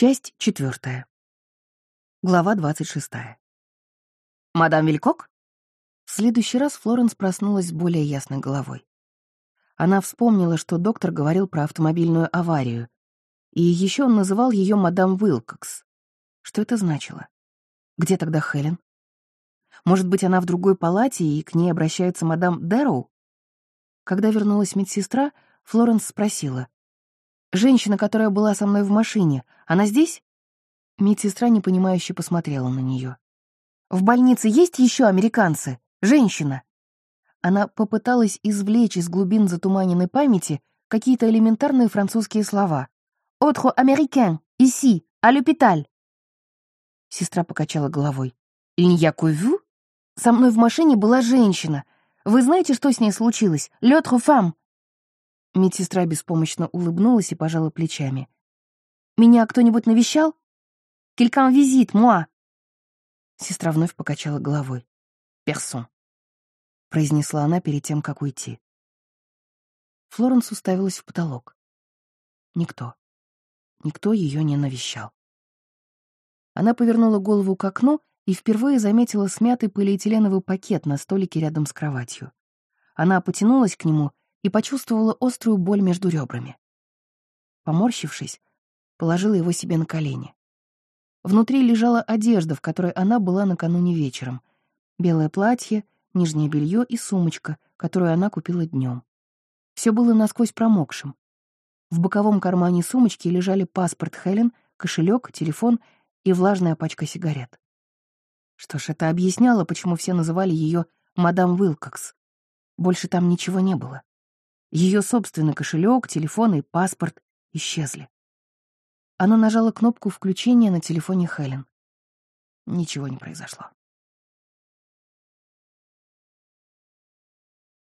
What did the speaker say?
Часть четвертая. Глава двадцать шестая. «Мадам Вилькок?» В следующий раз Флоренс проснулась с более ясной головой. Она вспомнила, что доктор говорил про автомобильную аварию, и еще он называл ее мадам Уилкокс. Что это значило? Где тогда Хелен? Может быть, она в другой палате, и к ней обращается мадам Дэроу? Когда вернулась медсестра, Флоренс спросила. «Женщина, которая была со мной в машине, она здесь?» Медсестра непонимающе посмотрела на нее. «В больнице есть еще американцы? Женщина?» Она попыталась извлечь из глубин затуманенной памяти какие-то элементарные французские слова. «Отро американ, иси, а l'hôpital». Сестра покачала головой. «Il n'y a que vous?» «Со мной в машине была женщина. Вы знаете, что с ней случилось? L'autre femme». Медсестра беспомощно улыбнулась и пожала плечами. «Меня кто-нибудь навещал? Quelqu'un визит, moi!» Сестра вновь покачала головой. «Персон», — произнесла она перед тем, как уйти. Флоренс уставилась в потолок. Никто. Никто ее не навещал. Она повернула голову к окну и впервые заметила смятый полиэтиленовый пакет на столике рядом с кроватью. Она потянулась к нему и почувствовала острую боль между ребрами. Поморщившись, положила его себе на колени. Внутри лежала одежда, в которой она была накануне вечером. Белое платье, нижнее белье и сумочка, которую она купила днем. Все было насквозь промокшим. В боковом кармане сумочки лежали паспорт Хелен, кошелек, телефон и влажная пачка сигарет. Что ж, это объясняло, почему все называли ее мадам Уилкокс. Больше там ничего не было. Ее собственный кошелек, телефон и паспорт исчезли. Она нажала кнопку включения на телефоне Хелен. Ничего не произошло.